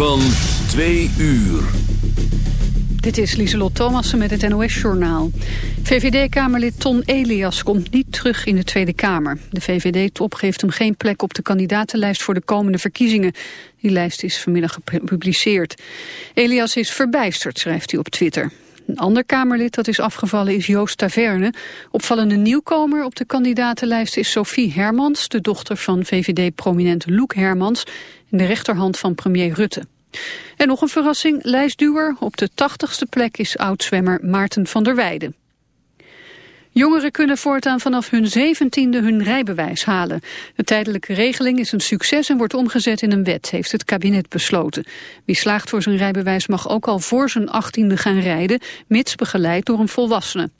Van twee uur. Dit is Lieselot Thomassen met het NOS-journaal. VVD-kamerlid Ton Elias komt niet terug in de Tweede Kamer. De VVD-top geeft hem geen plek op de kandidatenlijst voor de komende verkiezingen. Die lijst is vanmiddag gepubliceerd. Elias is verbijsterd, schrijft hij op Twitter. Een ander Kamerlid dat is afgevallen is Joost Taverne. Opvallende nieuwkomer op de kandidatenlijst is Sophie Hermans... de dochter van VVD-prominent Loek Hermans... in de rechterhand van premier Rutte. En nog een verrassing, lijstduwer. Op de tachtigste plek is oudzwemmer Maarten van der Weijden. Jongeren kunnen voortaan vanaf hun zeventiende hun rijbewijs halen. De tijdelijke regeling is een succes en wordt omgezet in een wet, heeft het kabinet besloten. Wie slaagt voor zijn rijbewijs mag ook al voor zijn achttiende gaan rijden, mits begeleid door een volwassene.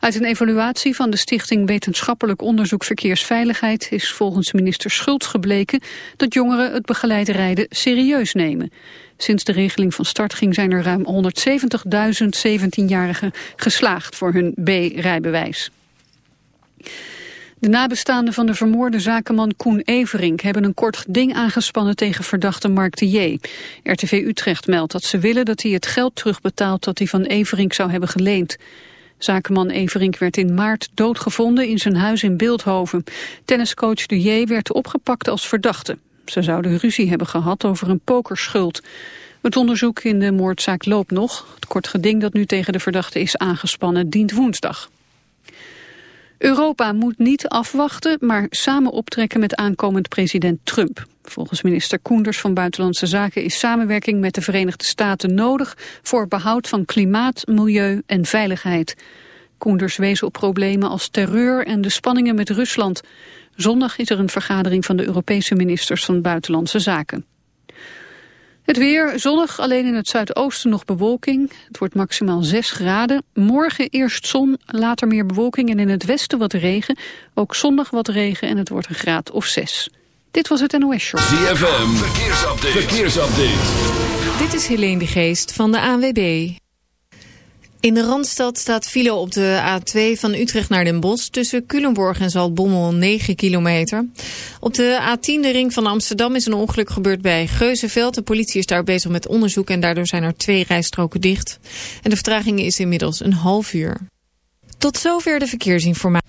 Uit een evaluatie van de Stichting Wetenschappelijk Onderzoek Verkeersveiligheid is volgens minister Schultz gebleken dat jongeren het begeleid rijden serieus nemen. Sinds de regeling van start ging zijn er ruim 170.000 17-jarigen geslaagd voor hun B-rijbewijs. De nabestaanden van de vermoorde zakenman Koen Everink hebben een kort geding aangespannen tegen verdachte Mark de J. RTV Utrecht meldt dat ze willen dat hij het geld terugbetaalt dat hij van Everink zou hebben geleend. Zakenman Everink werd in maart doodgevonden in zijn huis in Beeldhoven. Tenniscoach de J werd opgepakt als verdachte. Ze zouden ruzie hebben gehad over een pokerschuld. Het onderzoek in de moordzaak loopt nog. Het kort geding dat nu tegen de verdachte is aangespannen dient woensdag. Europa moet niet afwachten, maar samen optrekken met aankomend president Trump. Volgens minister Koenders van Buitenlandse Zaken is samenwerking met de Verenigde Staten nodig voor behoud van klimaat, milieu en veiligheid. Koenders wees op problemen als terreur en de spanningen met Rusland. Zondag is er een vergadering van de Europese ministers van Buitenlandse Zaken. Het weer zonnig, alleen in het zuidoosten nog bewolking. Het wordt maximaal 6 graden. Morgen eerst zon, later meer bewolking en in het westen wat regen. Ook zondag wat regen en het wordt een graad of 6. Dit was het NOS Show. ZFM, verkeersupdate. verkeersupdate. Dit is Helene de Geest van de ANWB. In de Randstad staat file op de A2 van Utrecht naar Den Bosch... tussen Culemborg en Zaltbommel 9 kilometer. Op de A10, de ring van Amsterdam, is een ongeluk gebeurd bij Geuzenveld. De politie is daar bezig met onderzoek en daardoor zijn er twee rijstroken dicht. En de vertraging is inmiddels een half uur. Tot zover de verkeersinformatie.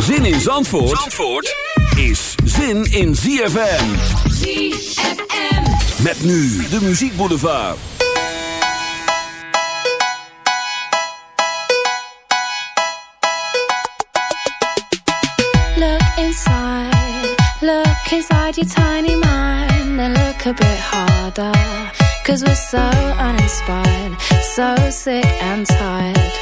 Zin in Zandvoort, Zandvoort is zin in ZFM. ZFM. Met nu de Muziek Boulevard. Look inside, look inside your tiny mind and look a bit harder. Cause we're so uninspired, so sick and tired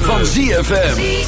van ZFM.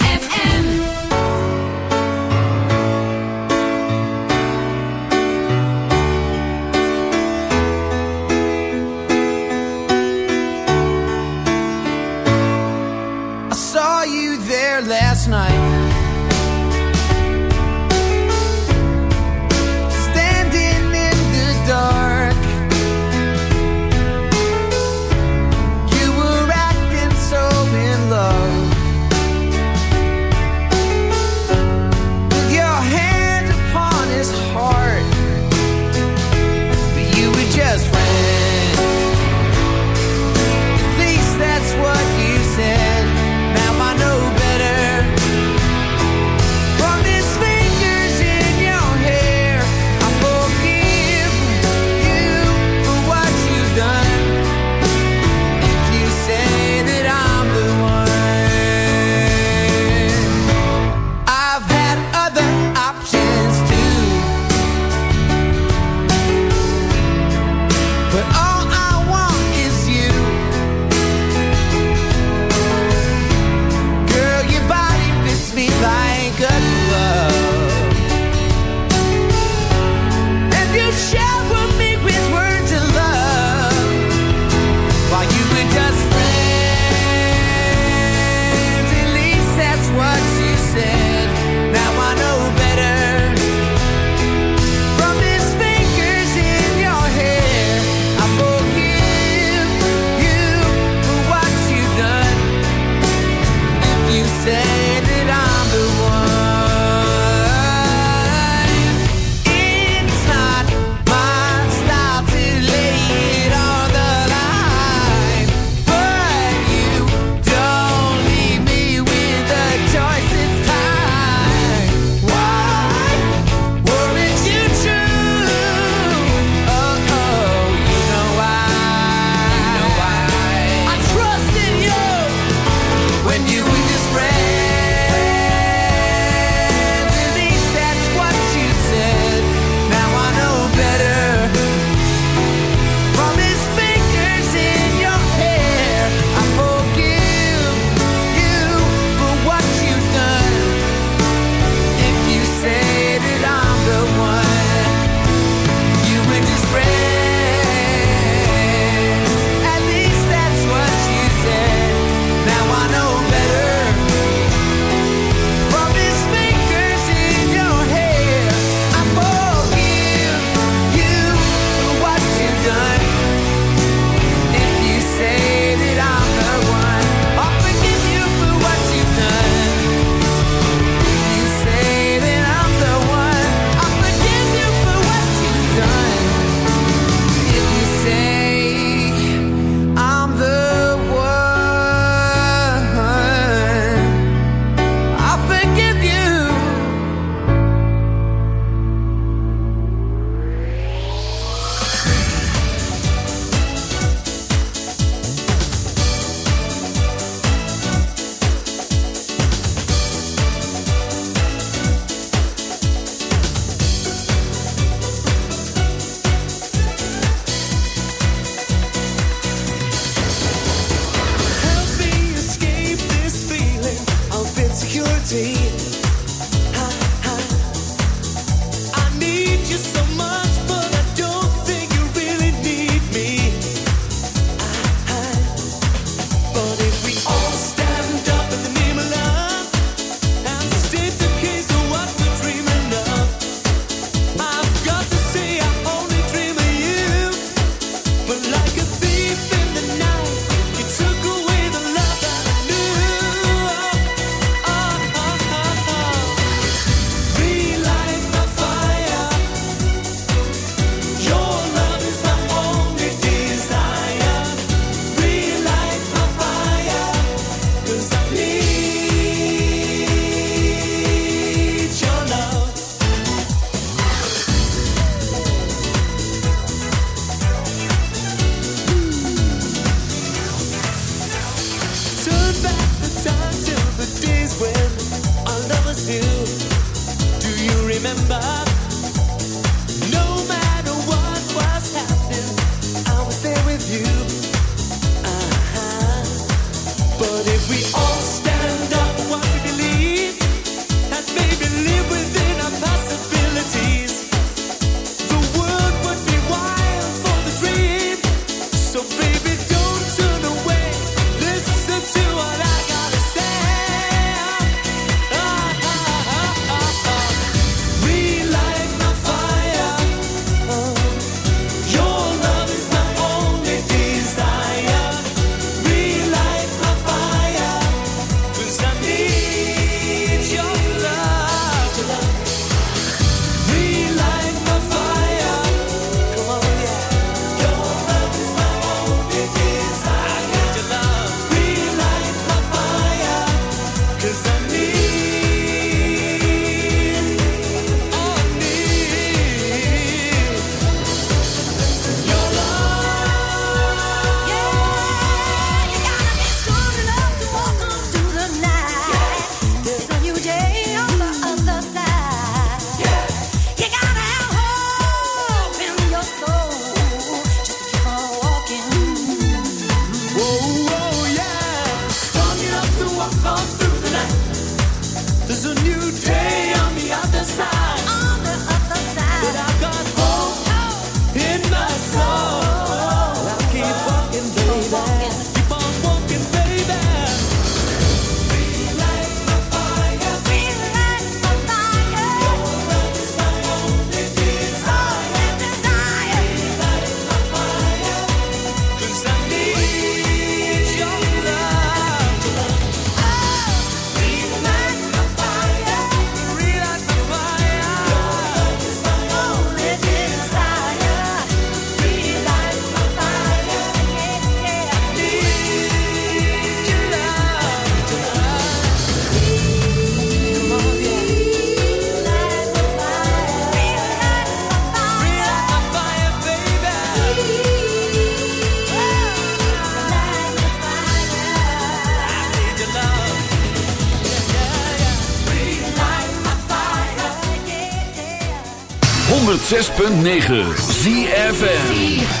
106.9 ZFN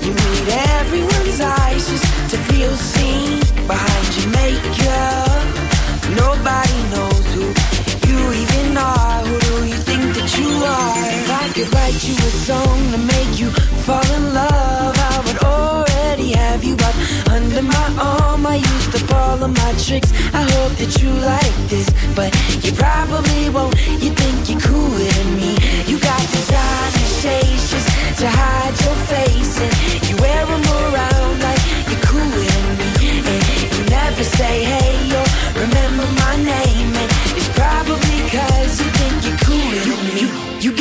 write you a song to make you fall in love. I would already have you up under my arm. I used to all of my tricks. I hope that you like this, but you probably won't. You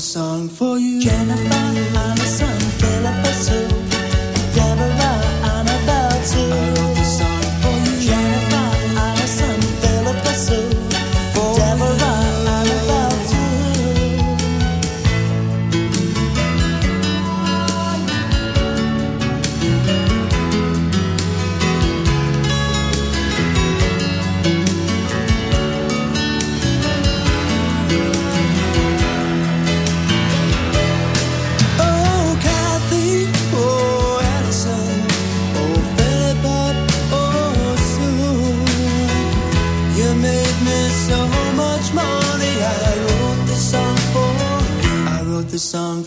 song for you. Jennifer. song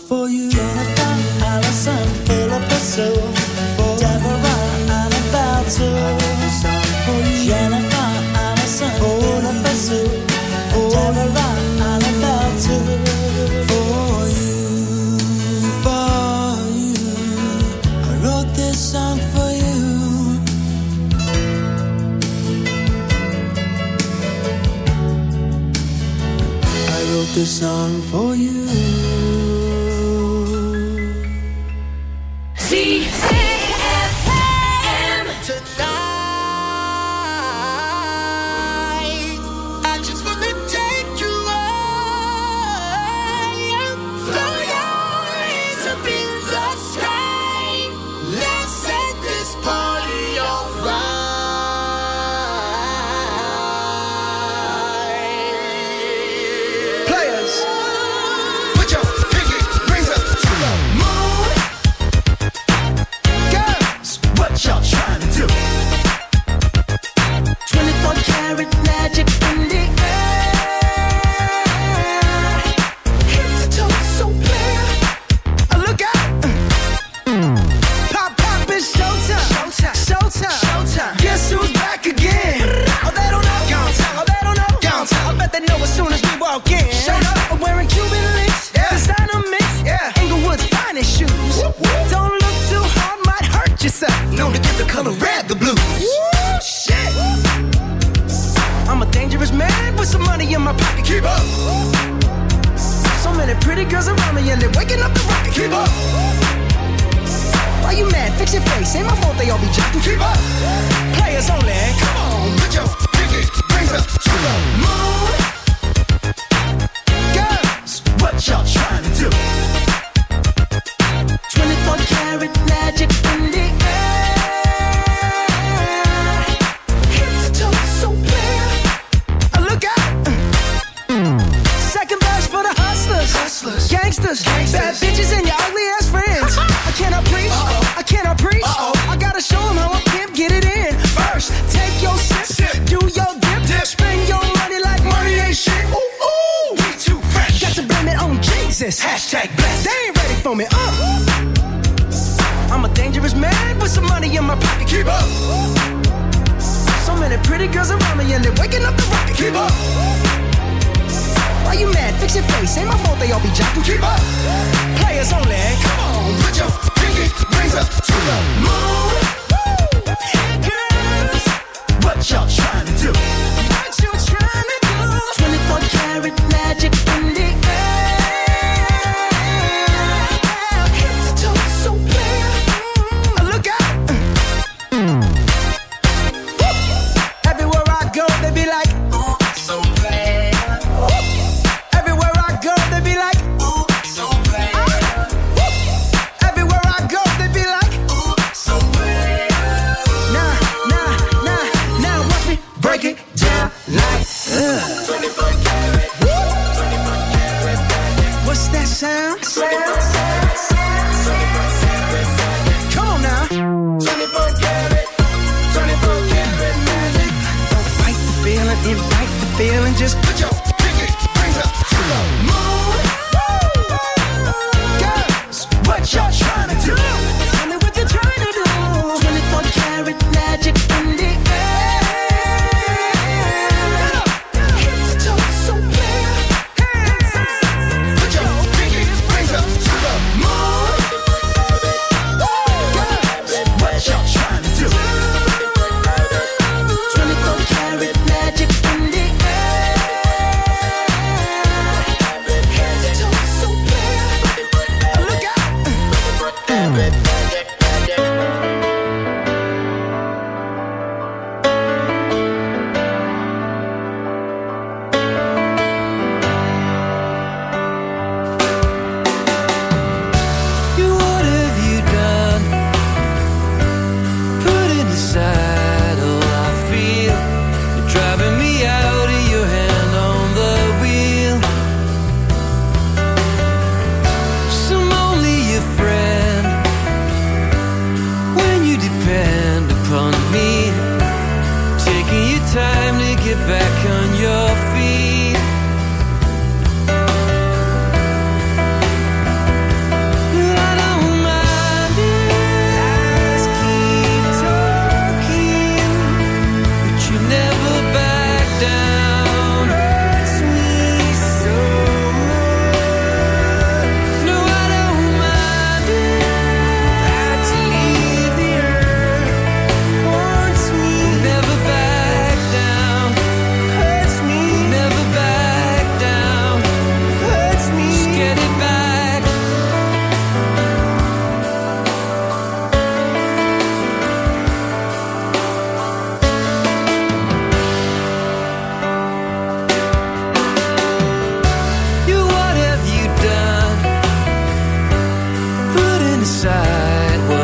inside.